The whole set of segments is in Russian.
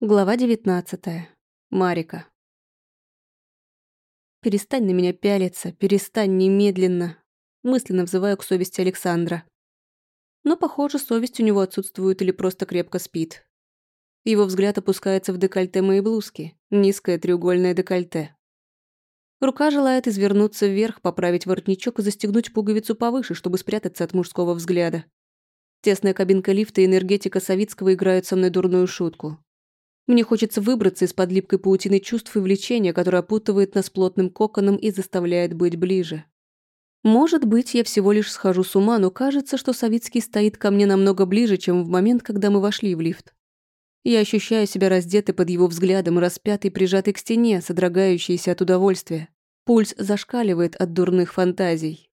Глава 19. Марика. «Перестань на меня пялиться, перестань немедленно», мысленно взываю к совести Александра. Но, похоже, совесть у него отсутствует или просто крепко спит. Его взгляд опускается в декольте моей блузки, низкое треугольное декольте. Рука желает извернуться вверх, поправить воротничок и застегнуть пуговицу повыше, чтобы спрятаться от мужского взгляда. Тесная кабинка лифта и энергетика Савицкого играют со мной дурную шутку. Мне хочется выбраться из-под липкой паутины чувств и влечения, которое опутывает нас плотным коконом и заставляет быть ближе. Может быть, я всего лишь схожу с ума, но кажется, что Савицкий стоит ко мне намного ближе, чем в момент, когда мы вошли в лифт. Я ощущаю себя раздетой под его взглядом, распятой, прижатой к стене, содрогающейся от удовольствия. Пульс зашкаливает от дурных фантазий.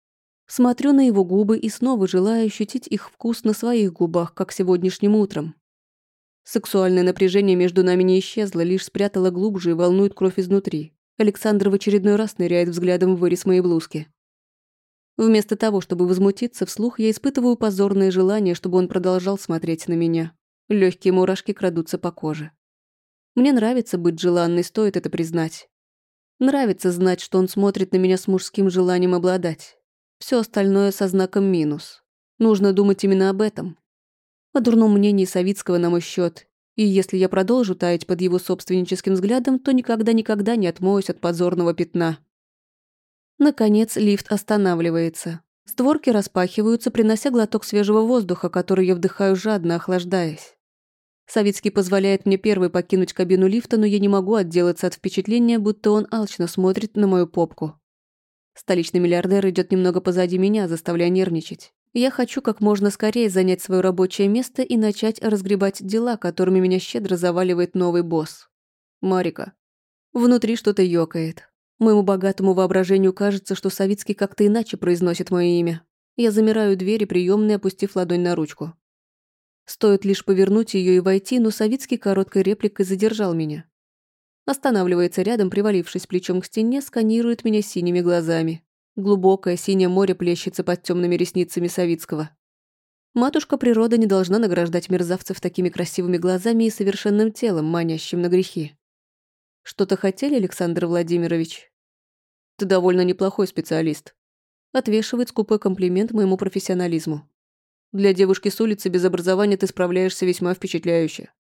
Смотрю на его губы и снова желаю ощутить их вкус на своих губах, как сегодняшним утром. Сексуальное напряжение между нами не исчезло, лишь спрятало глубже и волнует кровь изнутри. Александр в очередной раз ныряет взглядом в вырез моей блузки. Вместо того, чтобы возмутиться вслух, я испытываю позорное желание, чтобы он продолжал смотреть на меня. Легкие мурашки крадутся по коже. Мне нравится быть желанной, стоит это признать. Нравится знать, что он смотрит на меня с мужским желанием обладать. Все остальное со знаком минус. Нужно думать именно об этом, о дурном мнении Савицкого на мой счет. И если я продолжу таять под его собственническим взглядом, то никогда-никогда не отмоюсь от позорного пятна. Наконец лифт останавливается. Створки распахиваются, принося глоток свежего воздуха, который я вдыхаю жадно, охлаждаясь. Савицкий позволяет мне первой покинуть кабину лифта, но я не могу отделаться от впечатления, будто он алчно смотрит на мою попку. Столичный миллиардер идет немного позади меня, заставляя нервничать. Я хочу как можно скорее занять свое рабочее место и начать разгребать дела, которыми меня щедро заваливает новый босс. Марика. Внутри что-то ёкает. Моему богатому воображению кажется, что Савицкий как-то иначе произносит мое имя. Я замираю двери приёмной, опустив ладонь на ручку. Стоит лишь повернуть ее и войти, но Савицкий короткой репликой задержал меня. Останавливается рядом, привалившись плечом к стене, сканирует меня синими глазами. Глубокое синее море плещется под темными ресницами Савицкого. Матушка природа не должна награждать мерзавцев такими красивыми глазами и совершенным телом, манящим на грехи. Что-то хотели, Александр Владимирович? Ты довольно неплохой специалист. Отвешивает скупой комплимент моему профессионализму. Для девушки с улицы без образования ты справляешься весьма впечатляюще.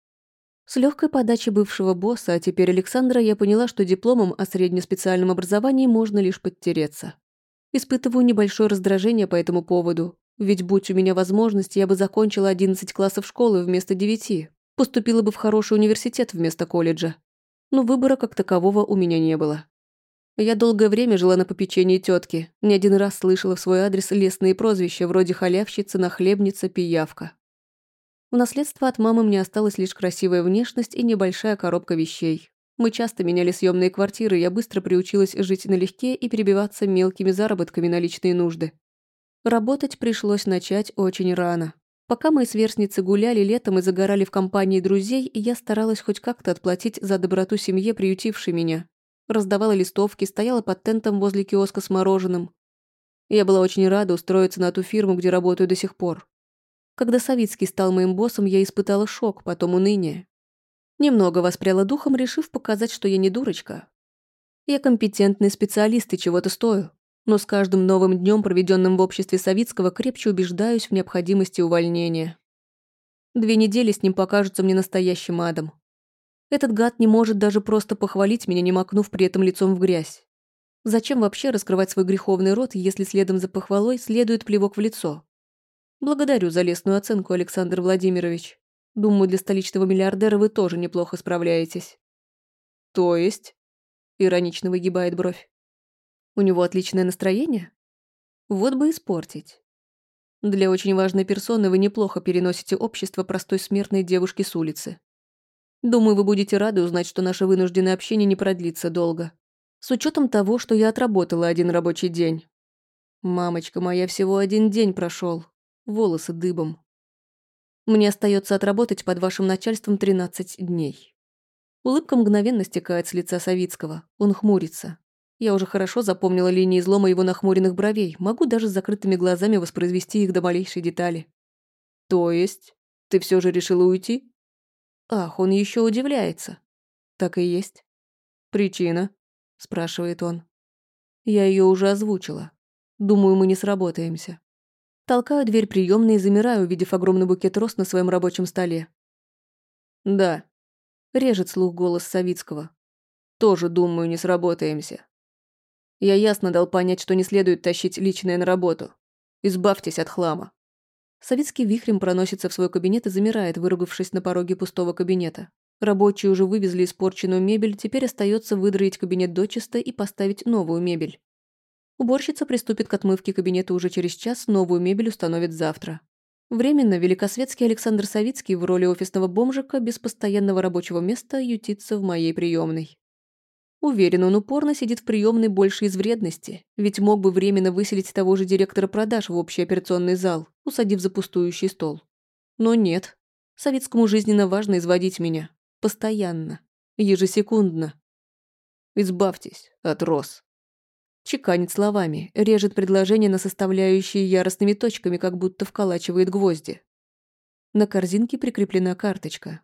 С легкой подачи бывшего босса, а теперь Александра, я поняла, что дипломом о среднеспециальном образовании можно лишь подтереться. Испытываю небольшое раздражение по этому поводу, ведь будь у меня возможность, я бы закончила 11 классов школы вместо 9, поступила бы в хороший университет вместо колледжа. Но выбора как такового у меня не было. Я долгое время жила на попечении тетки, не один раз слышала в свой адрес лестные прозвища вроде халявщица, нахлебница, пиявка. В наследство от мамы мне осталась лишь красивая внешность и небольшая коробка вещей. Мы часто меняли съемные квартиры, я быстро приучилась жить налегке и перебиваться мелкими заработками на личные нужды. Работать пришлось начать очень рано. Пока мои сверстницы гуляли летом и загорали в компании друзей, я старалась хоть как-то отплатить за доброту семье, приютившей меня. Раздавала листовки, стояла под тентом возле киоска с мороженым. Я была очень рада устроиться на ту фирму, где работаю до сих пор. Когда Савицкий стал моим боссом, я испытала шок, потом уныние. Немного воспряла духом, решив показать, что я не дурочка. Я компетентный специалист и чего-то стою. Но с каждым новым днем, проведенным в обществе Савицкого, крепче убеждаюсь в необходимости увольнения. Две недели с ним покажутся мне настоящим адом. Этот гад не может даже просто похвалить меня, не макнув при этом лицом в грязь. Зачем вообще раскрывать свой греховный рот, если следом за похвалой следует плевок в лицо? Благодарю за лестную оценку, Александр Владимирович. Думаю, для столичного миллиардера вы тоже неплохо справляетесь. То есть? Иронично выгибает бровь. У него отличное настроение? Вот бы испортить. Для очень важной персоны вы неплохо переносите общество простой смертной девушки с улицы. Думаю, вы будете рады узнать, что наше вынужденное общение не продлится долго. С учетом того, что я отработала один рабочий день. Мамочка моя, всего один день прошел. Волосы дыбом. Мне остается отработать под вашим начальством 13 дней. Улыбка мгновенно стекает с лица Савицкого. Он хмурится. Я уже хорошо запомнила линии излома его нахмуренных бровей, могу даже с закрытыми глазами воспроизвести их до малейшей детали. То есть, ты все же решила уйти? Ах, он еще удивляется. Так и есть. Причина? спрашивает он. Я ее уже озвучила. Думаю, мы не сработаемся. Толкаю дверь приемной и замираю, увидев огромный букет роз на своем рабочем столе. Да. Режет слух голос Савицкого. Тоже, думаю, не сработаемся. Я ясно дал понять, что не следует тащить личное на работу. Избавьтесь от хлама. Савицкий вихрем проносится в свой кабинет и замирает, выругавшись на пороге пустого кабинета. Рабочие уже вывезли испорченную мебель, теперь остается выдроить кабинет дочисто и поставить новую мебель. Уборщица приступит к отмывке кабинета уже через час, новую мебель установит завтра. Временно великосветский Александр Савицкий в роли офисного бомжика без постоянного рабочего места ютится в моей приемной. Уверен, он упорно сидит в приемной больше из вредности, ведь мог бы временно выселить того же директора продаж в общий операционный зал, усадив за пустующий стол. Но нет. Советскому жизненно важно изводить меня. Постоянно. Ежесекундно. «Избавьтесь от роз». Чеканит словами, режет предложение на составляющие яростными точками, как будто вколачивает гвозди. На корзинке прикреплена карточка.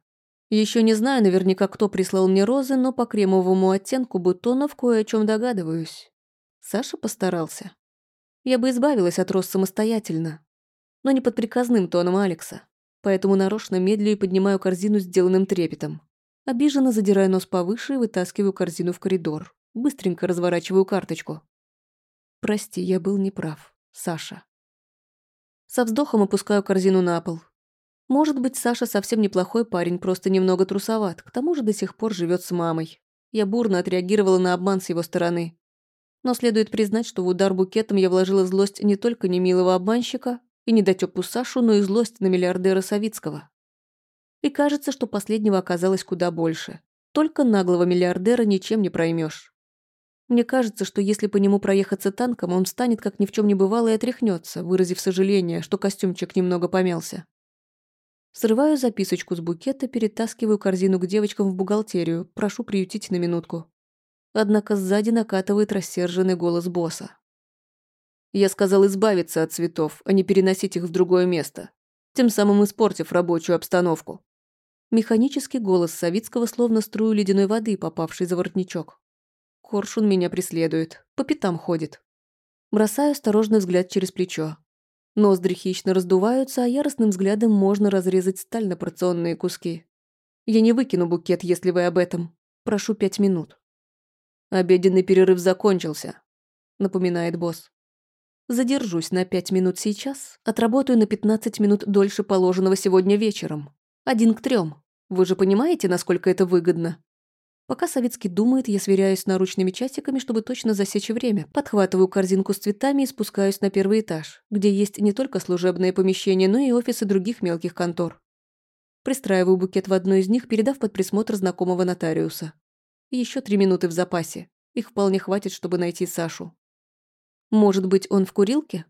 Еще не знаю наверняка, кто прислал мне розы, но по кремовому оттенку бутонов кое о чем догадываюсь. Саша постарался. Я бы избавилась от роз самостоятельно, но не под приказным тоном Алекса, поэтому нарочно медлю и поднимаю корзину сделанным трепетом. Обиженно задираю нос повыше и вытаскиваю корзину в коридор. Быстренько разворачиваю карточку. Прости, я был неправ. Саша. Со вздохом опускаю корзину на пол, может быть, Саша совсем неплохой парень, просто немного трусоват, к тому же до сих пор живет с мамой. Я бурно отреагировала на обман с его стороны. Но следует признать, что в удар букетом я вложила злость не только немилого обманщика и недотёпу Сашу, но и злость на миллиардера Савицкого. И кажется, что последнего оказалось куда больше. Только наглого миллиардера ничем не проймешь. Мне кажется, что если по нему проехаться танком, он встанет, как ни в чем не бывало, и отряхнется, выразив сожаление, что костюмчик немного помялся. Срываю записочку с букета, перетаскиваю корзину к девочкам в бухгалтерию, прошу приютить на минутку. Однако сзади накатывает рассерженный голос босса. Я сказал избавиться от цветов, а не переносить их в другое место, тем самым испортив рабочую обстановку. Механический голос Савицкого словно струю ледяной воды, попавший за воротничок. Коршун меня преследует, по пятам ходит. Бросаю осторожный взгляд через плечо. Ноздри хищно раздуваются, а яростным взглядом можно разрезать сталь на порционные куски. Я не выкину букет, если вы об этом. Прошу пять минут. Обеденный перерыв закончился, напоминает босс. Задержусь на пять минут сейчас, отработаю на пятнадцать минут дольше положенного сегодня вечером. Один к трем. Вы же понимаете, насколько это выгодно? Пока Советский думает, я сверяюсь с наручными часиками, чтобы точно засечь время. Подхватываю корзинку с цветами и спускаюсь на первый этаж, где есть не только служебные помещения, но и офисы других мелких контор. Пристраиваю букет в одну из них, передав под присмотр знакомого нотариуса. Еще три минуты в запасе. Их вполне хватит, чтобы найти Сашу. Может быть, он в курилке?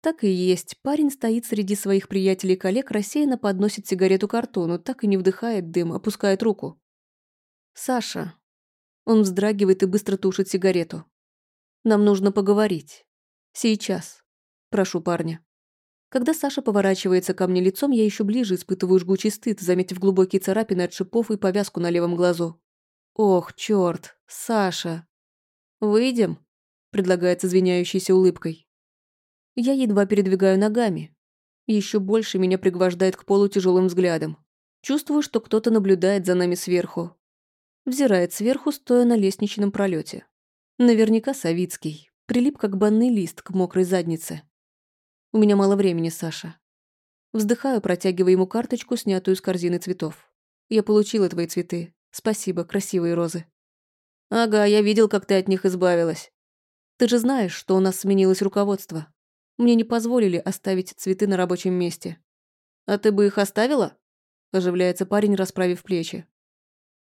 Так и есть. Парень стоит среди своих приятелей и коллег, рассеянно подносит сигарету картону, так и не вдыхает дым, опускает руку. «Саша». Он вздрагивает и быстро тушит сигарету. «Нам нужно поговорить. Сейчас. Прошу парня». Когда Саша поворачивается ко мне лицом, я еще ближе испытываю жгучий стыд, заметив глубокие царапины от шипов и повязку на левом глазу. «Ох, черт, Саша!» «Выйдем?» – предлагает с извиняющейся улыбкой. Я едва передвигаю ногами. Еще больше меня пригвождает к полу тяжелым взглядом. Чувствую, что кто-то наблюдает за нами сверху, Взирает сверху, стоя на лестничном пролете. Наверняка Савицкий. Прилип, как банный лист к мокрой заднице. У меня мало времени, Саша. Вздыхаю, протягивая ему карточку, снятую из корзины цветов. Я получила твои цветы. Спасибо, красивые розы. Ага, я видел, как ты от них избавилась. Ты же знаешь, что у нас сменилось руководство. Мне не позволили оставить цветы на рабочем месте. А ты бы их оставила? Оживляется парень, расправив плечи.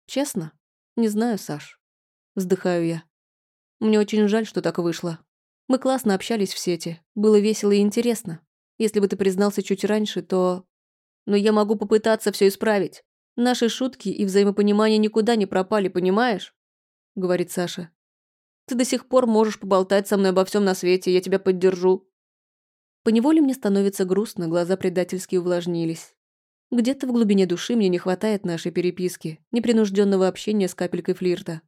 Честно? Не знаю, Саш. Вздыхаю я. Мне очень жаль, что так вышло. Мы классно общались в сети. Было весело и интересно. Если бы ты признался чуть раньше, то... Но я могу попытаться все исправить. Наши шутки и взаимопонимание никуда не пропали, понимаешь? Говорит Саша. Ты до сих пор можешь поболтать со мной обо всем на свете, я тебя поддержу. Поневоле мне становится грустно, глаза предательски увлажнились. Где-то в глубине души мне не хватает нашей переписки, непринужденного общения с капелькой флирта.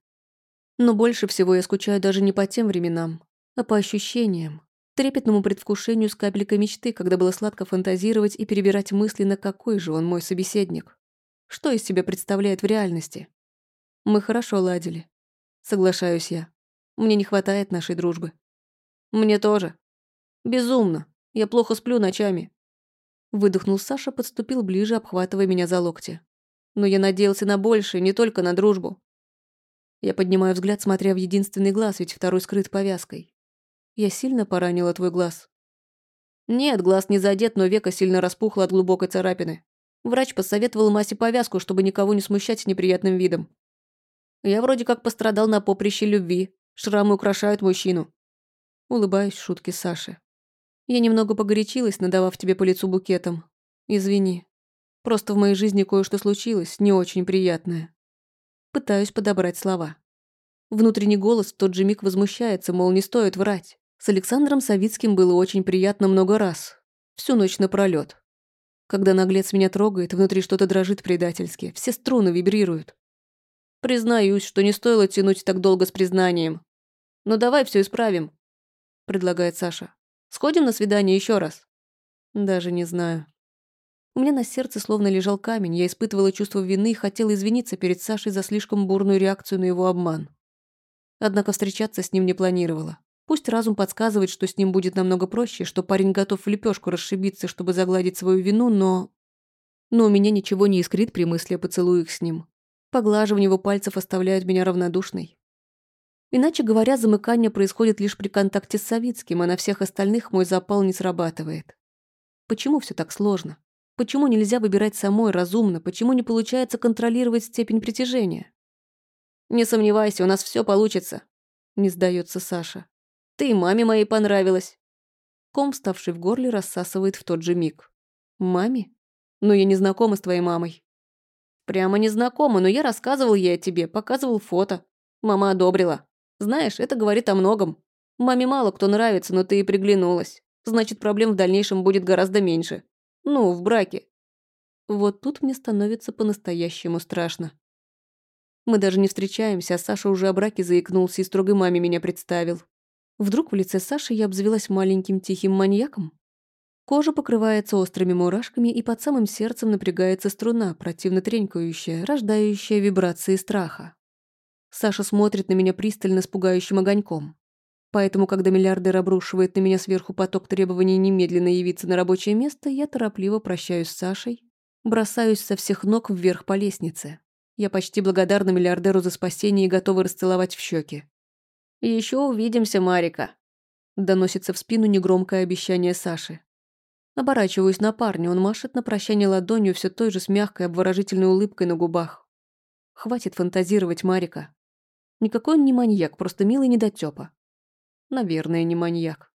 Но больше всего я скучаю даже не по тем временам, а по ощущениям, трепетному предвкушению с капелькой мечты, когда было сладко фантазировать и перебирать мысли, на какой же он мой собеседник. Что из себя представляет в реальности? Мы хорошо ладили. Соглашаюсь я. Мне не хватает нашей дружбы. Мне тоже. Безумно. Я плохо сплю ночами. Выдохнул Саша, подступил ближе, обхватывая меня за локти. Но я надеялся на большее, не только на дружбу. Я поднимаю взгляд, смотря в единственный глаз, ведь второй скрыт повязкой. Я сильно поранила твой глаз. Нет, глаз не задет, но века сильно распухло от глубокой царапины. Врач посоветовал Масе повязку, чтобы никого не смущать неприятным видом. Я вроде как пострадал на поприще любви. Шрамы украшают мужчину. Улыбаюсь шутке Саши. Я немного погорячилась, надавав тебе по лицу букетом. Извини. Просто в моей жизни кое-что случилось, не очень приятное. Пытаюсь подобрать слова. Внутренний голос в тот же миг возмущается, мол, не стоит врать. С Александром Савицким было очень приятно много раз. Всю ночь напролёт. Когда наглец меня трогает, внутри что-то дрожит предательски, все струны вибрируют. Признаюсь, что не стоило тянуть так долго с признанием. Но давай все исправим, предлагает Саша. Сходим на свидание еще раз. Даже не знаю. У меня на сердце словно лежал камень, я испытывала чувство вины и хотела извиниться перед Сашей за слишком бурную реакцию на его обман. Однако встречаться с ним не планировала. Пусть разум подсказывает, что с ним будет намного проще, что парень готов в лепешку расшибиться, чтобы загладить свою вину, но... Но у меня ничего не искрит при мысли о поцелуях с ним. Поглаживание его пальцев оставляют меня равнодушной. Иначе говоря, замыкание происходит лишь при контакте с Савицким, а на всех остальных мой запал не срабатывает. Почему все так сложно? Почему нельзя выбирать самой разумно? Почему не получается контролировать степень притяжения? «Не сомневайся, у нас все получится», — не сдается Саша. «Ты маме моей понравилась». Ком, вставший в горле, рассасывает в тот же миг. «Маме? Но я не знакома с твоей мамой». «Прямо не знакома, но я рассказывал ей о тебе, показывал фото. Мама одобрила. Знаешь, это говорит о многом. Маме мало кто нравится, но ты и приглянулась. Значит, проблем в дальнейшем будет гораздо меньше. Ну, в браке. Вот тут мне становится по-настоящему страшно. Мы даже не встречаемся, а Саша уже о браке заикнулся и строгой маме меня представил. Вдруг в лице Саши я обзавелась маленьким тихим маньяком? Кожа покрывается острыми мурашками, и под самым сердцем напрягается струна, противно тренькающая, рождающая вибрации страха. Саша смотрит на меня пристально с пугающим огоньком. Поэтому, когда миллиардер обрушивает на меня сверху поток требований немедленно явиться на рабочее место, я торопливо прощаюсь с Сашей, бросаюсь со всех ног вверх по лестнице. Я почти благодарна миллиардеру за спасение и готова расцеловать в щеки. «Еще увидимся, Марика», — доносится в спину негромкое обещание Саши. Оборачиваюсь на парня, он машет на прощание ладонью все той же с мягкой обворожительной улыбкой на губах. Хватит фантазировать, Марика. Никакой он не маньяк, просто милый недотёпа. Наверное, не маньяк.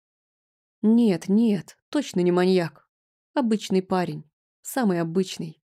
Нет, нет, точно не маньяк. Обычный парень. Самый обычный.